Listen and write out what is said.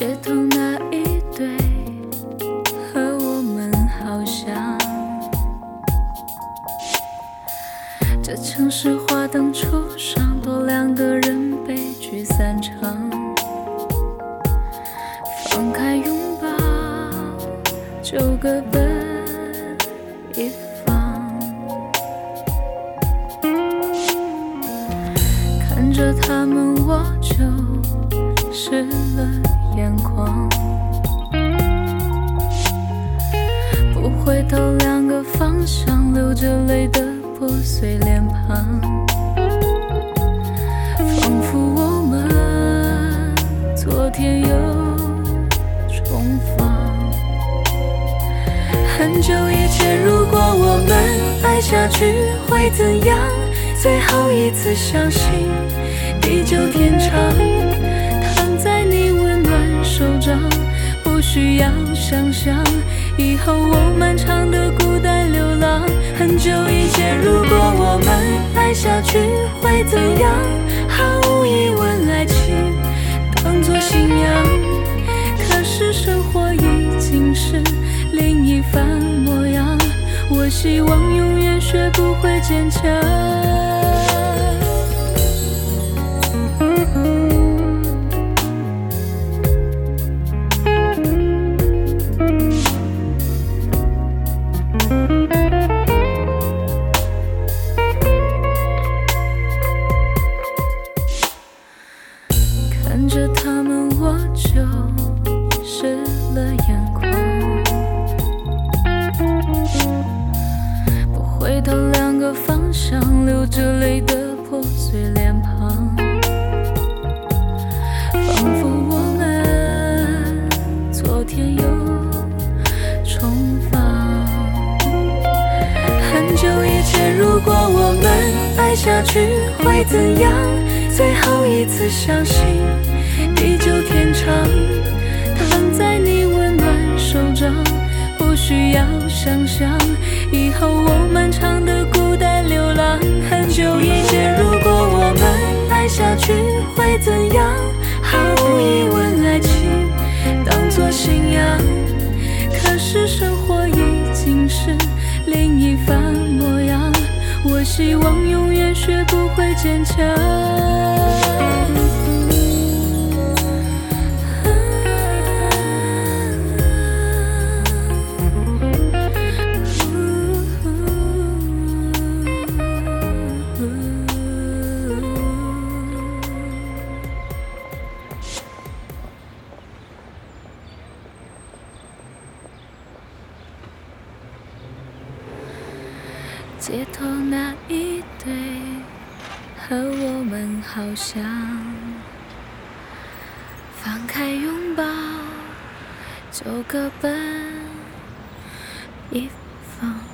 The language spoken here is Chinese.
街头那一对和我们好像，这城市花灯初上，多两个人悲剧散场。放开拥抱，就各奔一方。看着他们，我就湿了眼眶。不回头，两个方向，流着泪的破碎脸庞，仿佛我们昨天又重逢。很久以前，如果我们爱下去会怎样？最后一次相信，地久天长，想象以后我漫长的孤单流浪。很久以前，如果我们爱下去会怎样？毫无疑问，爱情当作信仰，可是生活已经是另一番模样。我希望永远学不会坚强。就湿了眼眶。不回头，两个方向，流着泪的破碎脸庞，仿佛我们昨天又重逢。很久以前，如果我们爱下去会怎样？最后一次相信，地久天长，躺在你温暖手掌，不需要想象以后我漫长的孤单流浪。很久以前，如果我们爱下去会怎样？毫无疑问，爱情当作信仰，可是生活已经是另一番模样。我希望永远学不会坚强。街头那一对和我们好像，放开拥抱，就各奔一方。